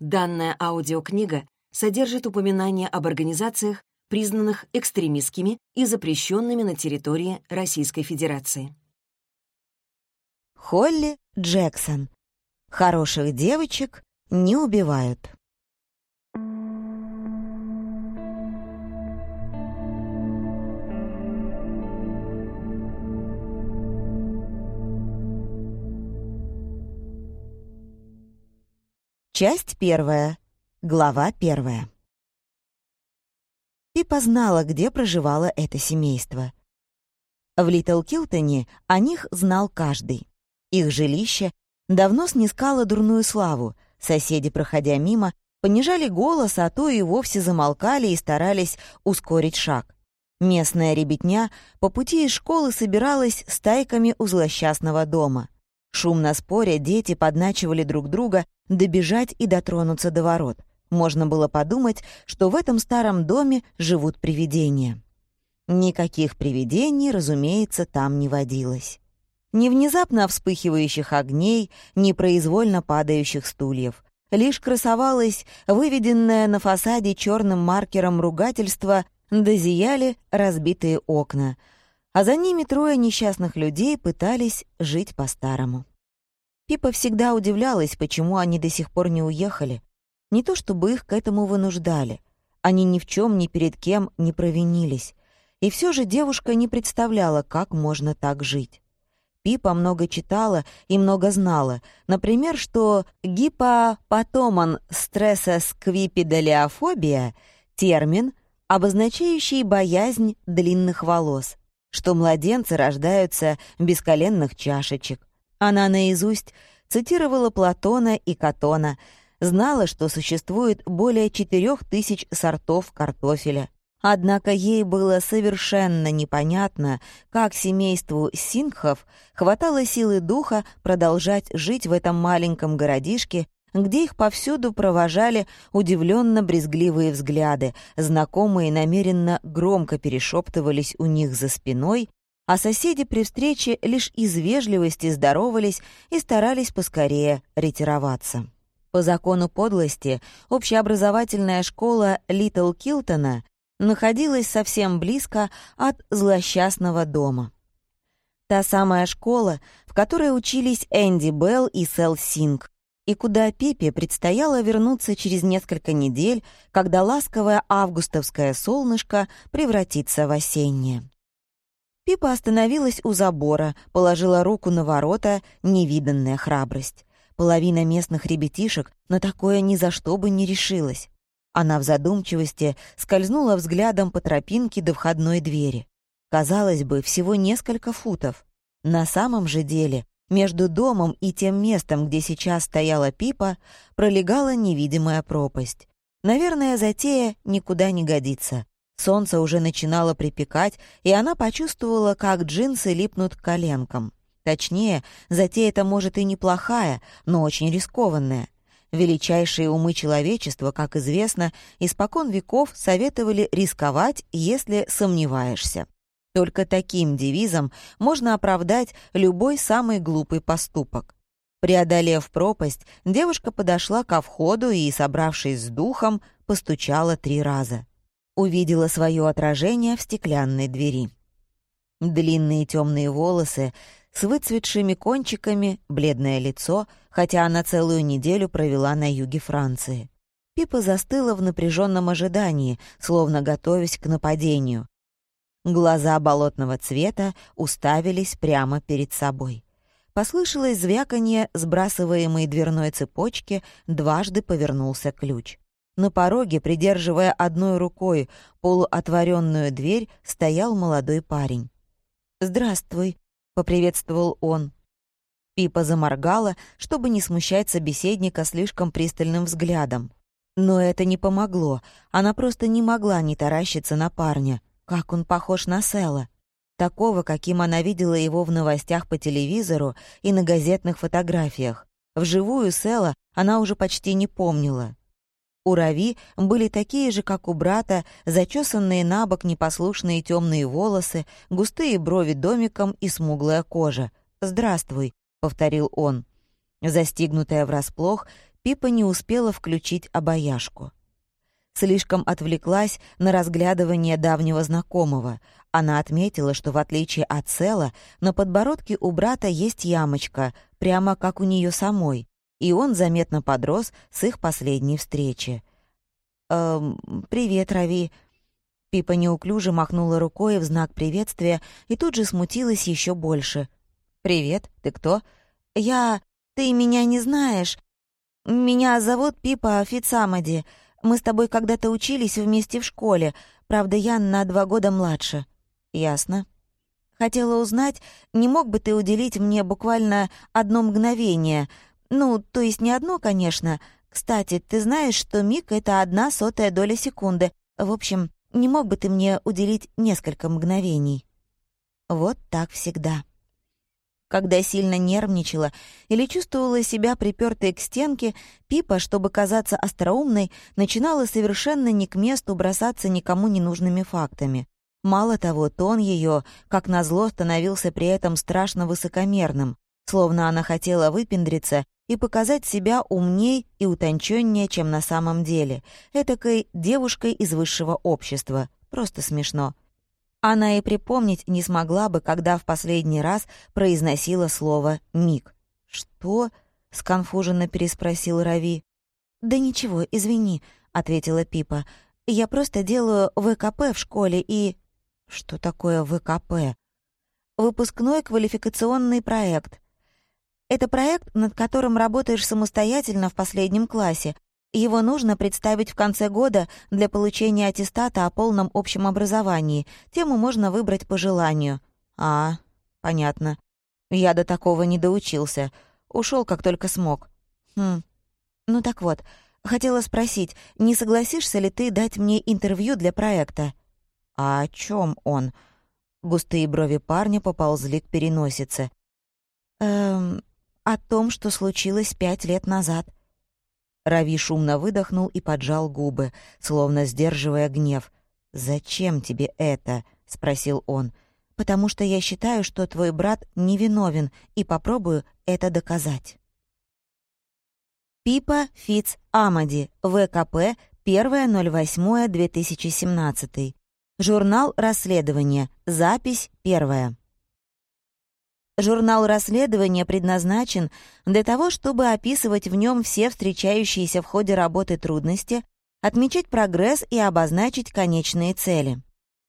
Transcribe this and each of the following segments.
Данная аудиокнига содержит упоминания об организациях, признанных экстремистскими и запрещенными на территории Российской Федерации. Холли Джексон. Хороших девочек не убивают. Часть первая. Глава первая. Пипа знала, где проживало это семейство. В Литл Килтоне о них знал каждый. Их жилище давно снискало дурную славу. Соседи, проходя мимо, понижали голос, а то и вовсе замолкали и старались ускорить шаг. Местная ребятня по пути из школы собиралась стайками у злосчастного дома — Шумно споря, дети подначивали друг друга добежать и дотронуться до ворот. Можно было подумать, что в этом старом доме живут привидения. Никаких привидений, разумеется, там не водилось. Ни внезапно вспыхивающих огней, ни произвольно падающих стульев. Лишь красовалось выведенное на фасаде черным маркером ругательство «Да разбитые окна», а за ними трое несчастных людей пытались жить по-старому. Пипа всегда удивлялась, почему они до сих пор не уехали. Не то чтобы их к этому вынуждали. Они ни в чем ни перед кем не провинились. И все же девушка не представляла, как можно так жить. Пипа много читала и много знала. Например, что гипопотоман стрессосквипидолеофобия — термин, обозначающий боязнь длинных волос что младенцы рождаются без коленных чашечек. Она наизусть цитировала Платона и Катона, знала, что существует более четырех тысяч сортов картофеля. Однако ей было совершенно непонятно, как семейству сингхов хватало силы духа продолжать жить в этом маленьком городишке где их повсюду провожали удивленно-брезгливые взгляды, знакомые намеренно громко перешептывались у них за спиной, а соседи при встрече лишь из вежливости здоровались и старались поскорее ретироваться. По закону подлости, общеобразовательная школа Литл Килтона находилась совсем близко от злосчастного дома. Та самая школа, в которой учились Энди Белл и Сэл Синг, и куда Пепе предстояло вернуться через несколько недель, когда ласковое августовское солнышко превратится в осеннее. Пипа остановилась у забора, положила руку на ворота, невиданная храбрость. Половина местных ребятишек на такое ни за что бы не решилась. Она в задумчивости скользнула взглядом по тропинке до входной двери. Казалось бы, всего несколько футов. На самом же деле между домом и тем местом, где сейчас стояла Пипа, пролегала невидимая пропасть. Наверное, затея никуда не годится. Солнце уже начинало припекать, и она почувствовала, как джинсы липнут к коленкам. Точнее, затея эта может и неплохая, но очень рискованная. Величайшие умы человечества, как известно, испокон веков советовали рисковать, если сомневаешься. Только таким девизом можно оправдать любой самый глупый поступок. Преодолев пропасть, девушка подошла ко входу и, собравшись с духом, постучала три раза. Увидела свое отражение в стеклянной двери. Длинные темные волосы с выцветшими кончиками, бледное лицо, хотя она целую неделю провела на юге Франции. Пипа застыла в напряженном ожидании, словно готовясь к нападению. Глаза болотного цвета уставились прямо перед собой. Послышалось звяканье сбрасываемой дверной цепочки, дважды повернулся ключ. На пороге, придерживая одной рукой полуотворенную дверь, стоял молодой парень. «Здравствуй», — поприветствовал он. Пипа заморгала, чтобы не смущать собеседника слишком пристальным взглядом. Но это не помогло, она просто не могла не таращиться на парня. Как он похож на Сэла. Такого, каким она видела его в новостях по телевизору и на газетных фотографиях. Вживую Сэла она уже почти не помнила. У Рави были такие же, как у брата, зачесанные на бок непослушные темные волосы, густые брови домиком и смуглая кожа. «Здравствуй», — повторил он. Застигнутая врасплох, Пипа не успела включить обаяшку. Слишком отвлеклась на разглядывание давнего знакомого. Она отметила, что в отличие от Села, на подбородке у брата есть ямочка, прямо как у нее самой, и он заметно подрос с их последней встречи. «Эм, привет, Рави». Пипа неуклюже махнула рукой в знак приветствия и тут же смутилась еще больше. «Привет, ты кто?» «Я... Ты меня не знаешь. Меня зовут Пипа Фицамади. Мы с тобой когда-то учились вместе в школе. Правда, я на два года младше». «Ясно». «Хотела узнать, не мог бы ты уделить мне буквально одно мгновение? Ну, то есть не одно, конечно. Кстати, ты знаешь, что миг — это одна сотая доля секунды. В общем, не мог бы ты мне уделить несколько мгновений?» Вот так всегда когда сильно нервничала или чувствовала себя припертой к стенке, Пипа, чтобы казаться остроумной, начинала совершенно не к месту бросаться никому ненужными фактами. Мало того, тон ее, как назло, становился при этом страшно высокомерным, словно она хотела выпендриться и показать себя умней и утонченнее, чем на самом деле, этакой девушкой из высшего общества. Просто смешно. Она и припомнить не смогла бы, когда в последний раз произносила слово «миг». «Что?» — сконфуженно переспросил Рави. «Да ничего, извини», — ответила Пипа. «Я просто делаю ВКП в школе и...» «Что такое ВКП?» «Выпускной квалификационный проект. Это проект, над которым работаешь самостоятельно в последнем классе, его нужно представить в конце года для получения аттестата о полном общем образовании. Тему можно выбрать по желанию. А, понятно. Я до такого не доучился. Ушел как только смог. Хм. Ну так вот, хотела спросить, не согласишься ли ты дать мне интервью для проекта? А о чем он? Густые брови парня поползли к переносице. Эм, о том, что случилось пять лет назад. Рави шумно выдохнул и поджал губы, словно сдерживая гнев. «Зачем тебе это?» — спросил он. «Потому что я считаю, что твой брат невиновен, и попробую это доказать». Пипа Фиц Амади, ВКП, 1.08.2017. Журнал расследования. Запись первая. Журнал расследования предназначен для того, чтобы описывать в нем все встречающиеся в ходе работы трудности, отмечать прогресс и обозначить конечные цели.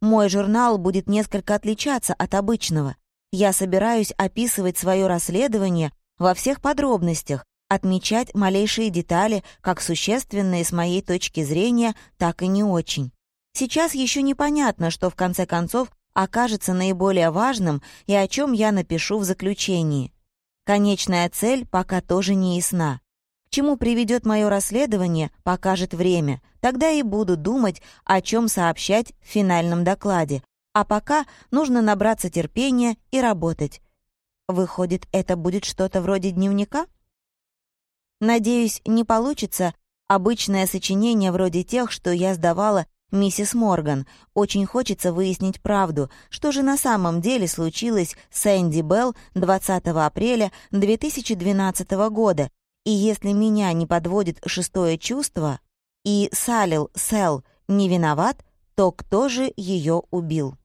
Мой журнал будет несколько отличаться от обычного. Я собираюсь описывать свое расследование во всех подробностях, отмечать малейшие детали, как существенные с моей точки зрения, так и не очень. Сейчас еще непонятно, что в конце концов окажется наиболее важным и о чем я напишу в заключении. Конечная цель пока тоже не ясна. К чему приведет мое расследование, покажет время. Тогда и буду думать, о чем сообщать в финальном докладе. А пока нужно набраться терпения и работать. Выходит, это будет что-то вроде дневника? Надеюсь, не получится обычное сочинение вроде тех, что я сдавала «Миссис Морган, очень хочется выяснить правду, что же на самом деле случилось с Энди Белл 20 апреля 2012 года, и если меня не подводит шестое чувство, и Салил Сел не виноват, то кто же ее убил?»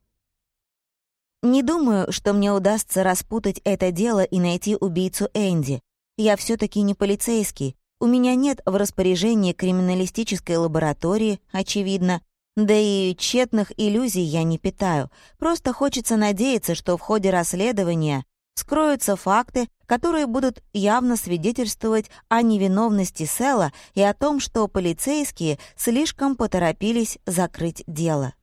Не думаю, что мне удастся распутать это дело и найти убийцу Энди. Я все таки не полицейский. У меня нет в распоряжении криминалистической лаборатории, очевидно, да и тщетных иллюзий я не питаю. Просто хочется надеяться, что в ходе расследования скроются факты, которые будут явно свидетельствовать о невиновности Села и о том, что полицейские слишком поторопились закрыть дело.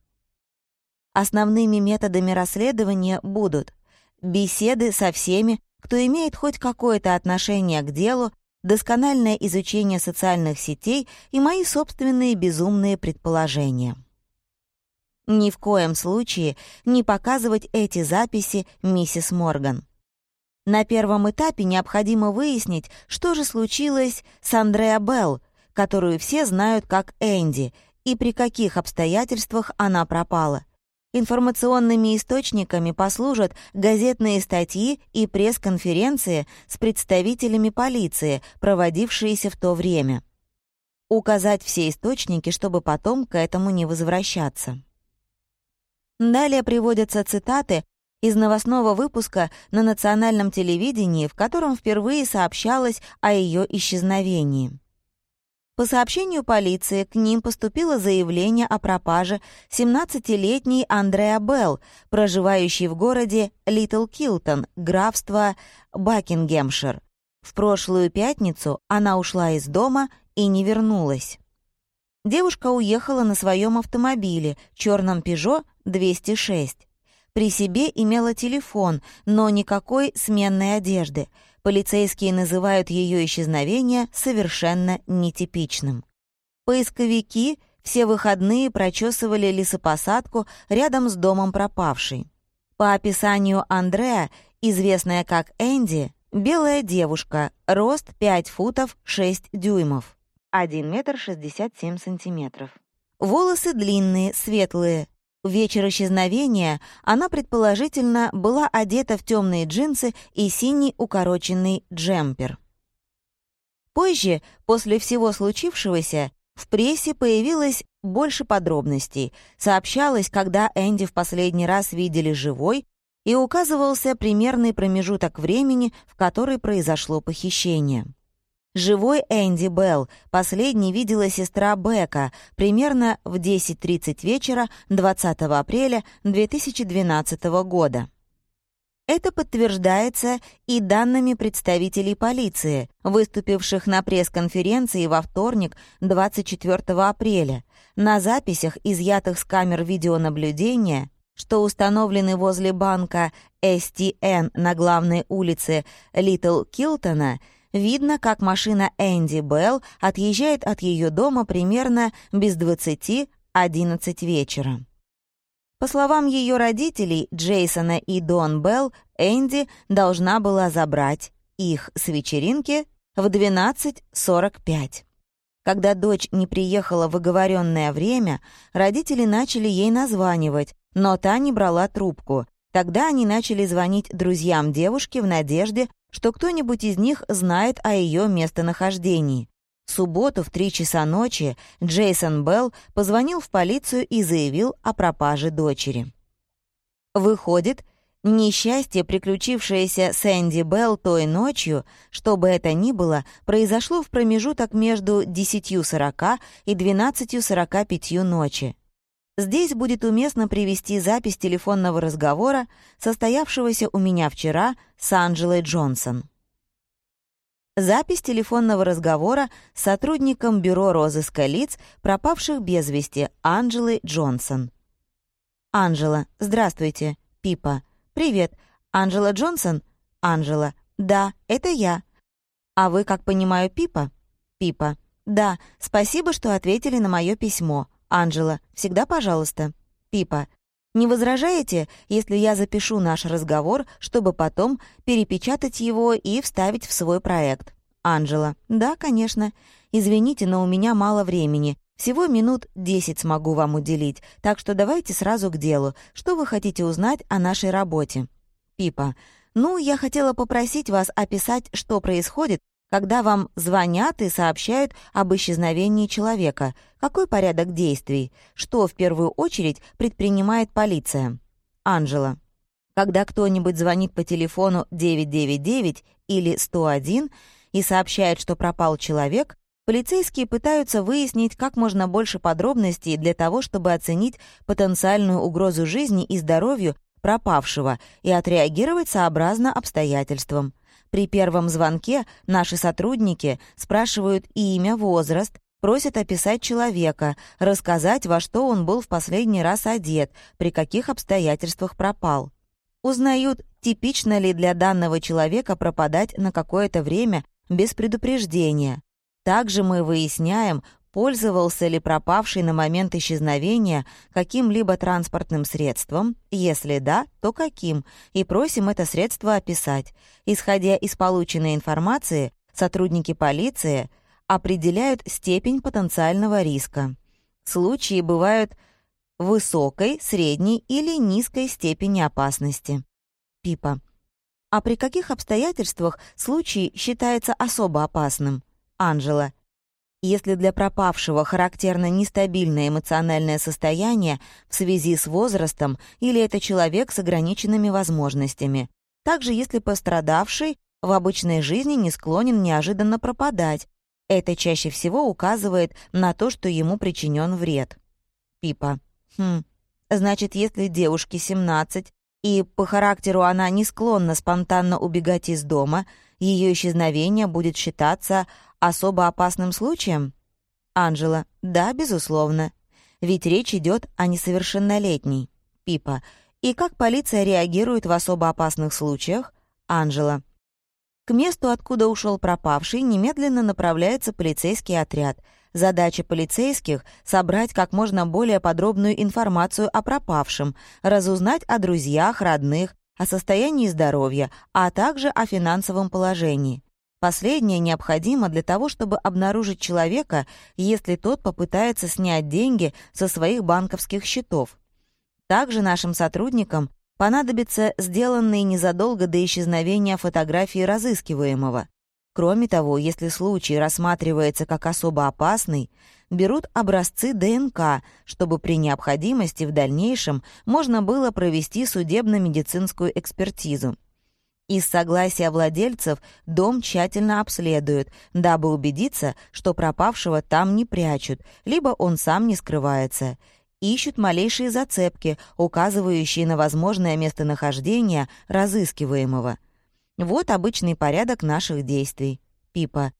Основными методами расследования будут беседы со всеми, кто имеет хоть какое-то отношение к делу, доскональное изучение социальных сетей и мои собственные безумные предположения. Ни в коем случае не показывать эти записи миссис Морган. На первом этапе необходимо выяснить, что же случилось с Андреа Белл, которую все знают как Энди, и при каких обстоятельствах она пропала. Информационными источниками послужат газетные статьи и пресс-конференции с представителями полиции, проводившиеся в то время. Указать все источники, чтобы потом к этому не возвращаться. Далее приводятся цитаты из новостного выпуска на национальном телевидении, в котором впервые сообщалось о ее исчезновении. По сообщению полиции, к ним поступило заявление о пропаже 17-летней Андреа Белл, проживающей в городе Литл Килтон, графство Бакингемшир. В прошлую пятницу она ушла из дома и не вернулась. Девушка уехала на своем автомобиле, черном «Пежо 206». При себе имела телефон, но никакой сменной одежды — Полицейские называют ее исчезновение совершенно нетипичным. Поисковики все выходные прочесывали лесопосадку рядом с домом пропавшей. По описанию Андреа, известная как Энди, белая девушка, рост 5 футов 6 дюймов, 1 метр 67 сантиметров. Волосы длинные, светлые, в вечер исчезновения она, предположительно, была одета в темные джинсы и синий укороченный джемпер. Позже, после всего случившегося, в прессе появилось больше подробностей. Сообщалось, когда Энди в последний раз видели живой, и указывался примерный промежуток времени, в который произошло похищение. Живой Энди Белл последней видела сестра Бека примерно в 10.30 вечера 20 апреля 2012 года. Это подтверждается и данными представителей полиции, выступивших на пресс-конференции во вторник, 24 апреля, на записях, изъятых с камер видеонаблюдения, что установлены возле банка STN на главной улице Литл Килтона — Видно, как машина Энди Белл отъезжает от ее дома примерно без 20 11 вечера. По словам ее родителей, Джейсона и Дон Белл, Энди должна была забрать их с вечеринки в 12.45. Когда дочь не приехала в оговоренное время, родители начали ей названивать, но та не брала трубку. Тогда они начали звонить друзьям девушки в надежде, что кто-нибудь из них знает о ее местонахождении. В субботу в три часа ночи Джейсон Белл позвонил в полицию и заявил о пропаже дочери. Выходит, несчастье, приключившееся с Энди Белл той ночью, что бы это ни было, произошло в промежуток между 10.40 и 12.45 ночи. Здесь будет уместно привести запись телефонного разговора, состоявшегося у меня вчера с Анджелой Джонсон. Запись телефонного разговора с сотрудником Бюро розыска лиц, пропавших без вести, Анджелой Джонсон. «Анджела, здравствуйте. Пипа. Привет. Анджела Джонсон? Анджела. Да, это я. А вы, как понимаю, Пипа? Пипа. Да, спасибо, что ответили на мое письмо. Анжела, всегда пожалуйста. Пипа, не возражаете, если я запишу наш разговор, чтобы потом перепечатать его и вставить в свой проект? Анжела, да, конечно. Извините, но у меня мало времени. Всего минут 10 смогу вам уделить, так что давайте сразу к делу. Что вы хотите узнать о нашей работе? Пипа, ну, я хотела попросить вас описать, что происходит, когда вам звонят и сообщают об исчезновении человека, какой порядок действий, что в первую очередь предпринимает полиция? Анжела. Когда кто-нибудь звонит по телефону 999 или 101 и сообщает, что пропал человек, полицейские пытаются выяснить как можно больше подробностей для того, чтобы оценить потенциальную угрозу жизни и здоровью пропавшего и отреагировать сообразно обстоятельствам. При первом звонке наши сотрудники спрашивают имя, возраст, просят описать человека, рассказать, во что он был в последний раз одет, при каких обстоятельствах пропал. Узнают, типично ли для данного человека пропадать на какое-то время без предупреждения. Также мы выясняем, пользовался ли пропавший на момент исчезновения каким-либо транспортным средством, если да, то каким, и просим это средство описать. Исходя из полученной информации, сотрудники полиции определяют степень потенциального риска. Случаи бывают высокой, средней или низкой степени опасности. Пипа. А при каких обстоятельствах случай считается особо опасным? Анжела. Если для пропавшего характерно нестабильное эмоциональное состояние в связи с возрастом или это человек с ограниченными возможностями. Также если пострадавший в обычной жизни не склонен неожиданно пропадать. Это чаще всего указывает на то, что ему причинен вред. Пипа. Хм. Значит, если девушке 17, и по характеру она не склонна спонтанно убегать из дома, ее исчезновение будет считаться особо опасным случаем? Анжела. Да, безусловно. Ведь речь идет о несовершеннолетней. Пипа. И как полиция реагирует в особо опасных случаях? Анжела. К месту, откуда ушел пропавший, немедленно направляется полицейский отряд. Задача полицейских — собрать как можно более подробную информацию о пропавшем, разузнать о друзьях, родных, о состоянии здоровья, а также о финансовом положении. Последнее необходимо для того, чтобы обнаружить человека, если тот попытается снять деньги со своих банковских счетов. Также нашим сотрудникам понадобятся сделанные незадолго до исчезновения фотографии разыскиваемого. Кроме того, если случай рассматривается как особо опасный, берут образцы ДНК, чтобы при необходимости в дальнейшем можно было провести судебно-медицинскую экспертизу. Из согласия владельцев дом тщательно обследуют, дабы убедиться, что пропавшего там не прячут, либо он сам не скрывается — ищут малейшие зацепки, указывающие на возможное местонахождение разыскиваемого. Вот обычный порядок наших действий. Пипа.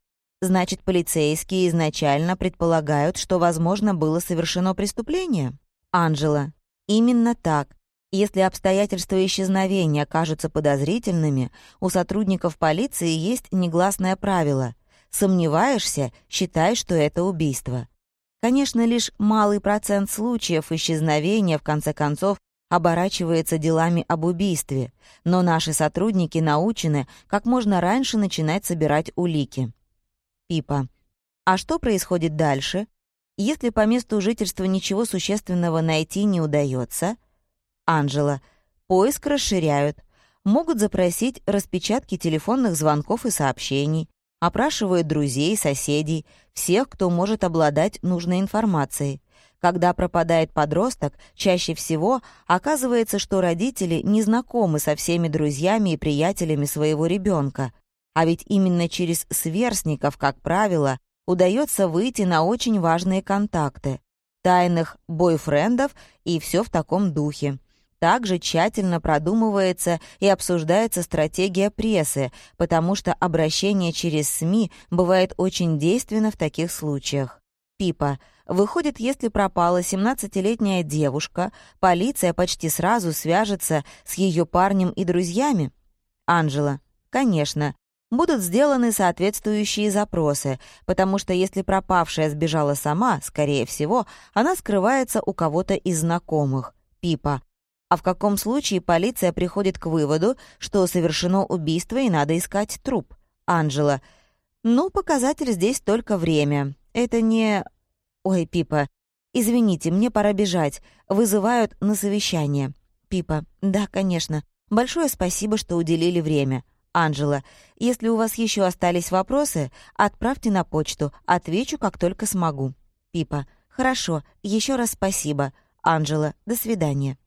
Значит, полицейские изначально предполагают, что, возможно, было совершено преступление? Анжела. Именно так. Если обстоятельства исчезновения кажутся подозрительными, у сотрудников полиции есть негласное правило. Сомневаешься — считай, что это убийство. Конечно, лишь малый процент случаев исчезновения, в конце концов, оборачивается делами об убийстве, но наши сотрудники научены как можно раньше начинать собирать улики. Пипа. А что происходит дальше? Если по месту жительства ничего существенного найти не удается? Анжела. Поиск расширяют. Могут запросить распечатки телефонных звонков и сообщений опрашивают друзей, соседей, всех, кто может обладать нужной информацией. Когда пропадает подросток, чаще всего оказывается, что родители не знакомы со всеми друзьями и приятелями своего ребенка. А ведь именно через сверстников, как правило, удается выйти на очень важные контакты, тайных бойфрендов и все в таком духе. Также тщательно продумывается и обсуждается стратегия прессы, потому что обращение через СМИ бывает очень действенно в таких случаях. Пипа. Выходит, если пропала 17-летняя девушка, полиция почти сразу свяжется с ее парнем и друзьями? Анжела. Конечно. Будут сделаны соответствующие запросы, потому что если пропавшая сбежала сама, скорее всего, она скрывается у кого-то из знакомых. Пипа а в каком случае полиция приходит к выводу, что совершено убийство и надо искать труп. Анжела. Ну, показатель здесь только время. Это не... Ой, Пипа, извините, мне пора бежать. Вызывают на совещание. Пипа. Да, конечно. Большое спасибо, что уделили время. Анжела, если у вас еще остались вопросы, отправьте на почту, отвечу, как только смогу. Пипа. Хорошо, еще раз спасибо. Анжела, до свидания.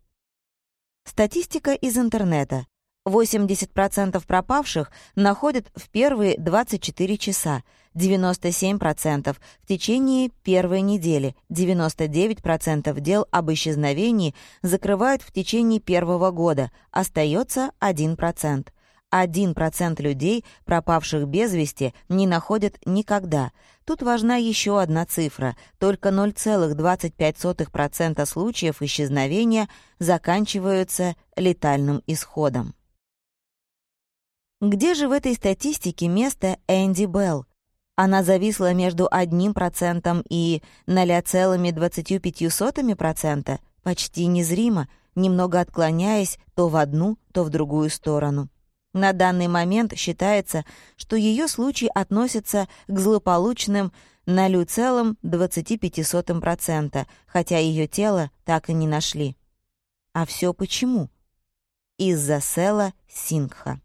Статистика из интернета. 80% пропавших находят в первые 24 часа, 97% в течение первой недели, 99% дел об исчезновении закрывают в течение первого года, остается 1%. 1% людей, пропавших без вести, не находят никогда. Тут важна еще одна цифра. Только 0,25% случаев исчезновения заканчиваются летальным исходом. Где же в этой статистике место Энди Белл? Она зависла между 1% и 0,25%, почти незримо, немного отклоняясь то в одну, то в другую сторону. На данный момент считается, что ее случай относится к злополучным 0,25%, хотя ее тело так и не нашли. А все почему? Из-за села Сингха.